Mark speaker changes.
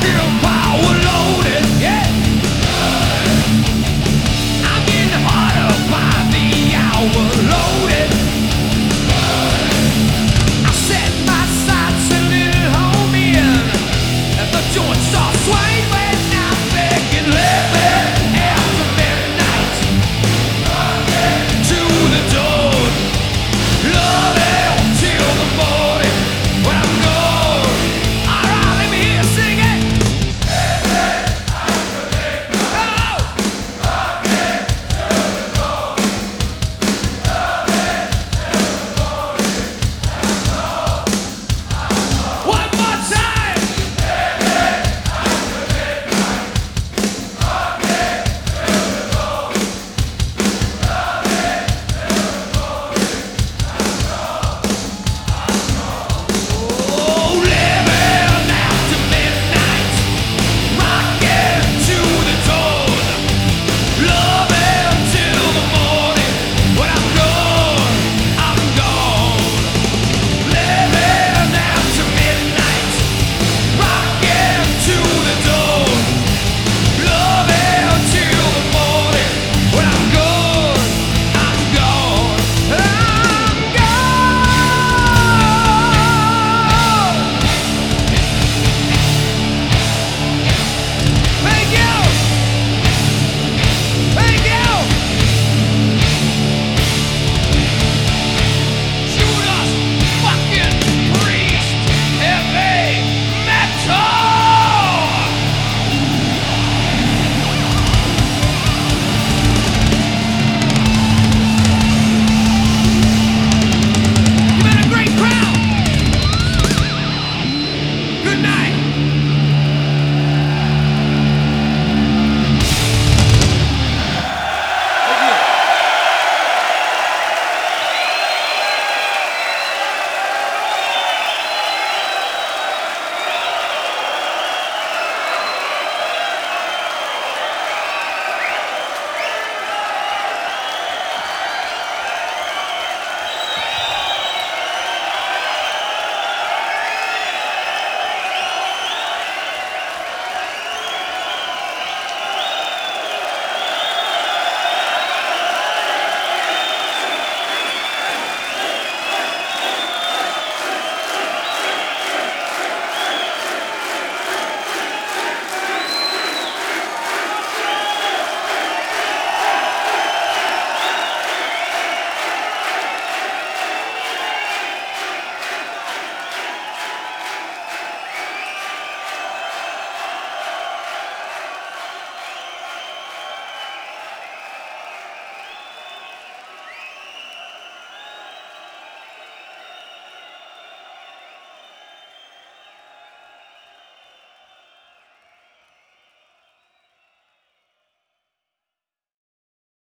Speaker 1: feel power.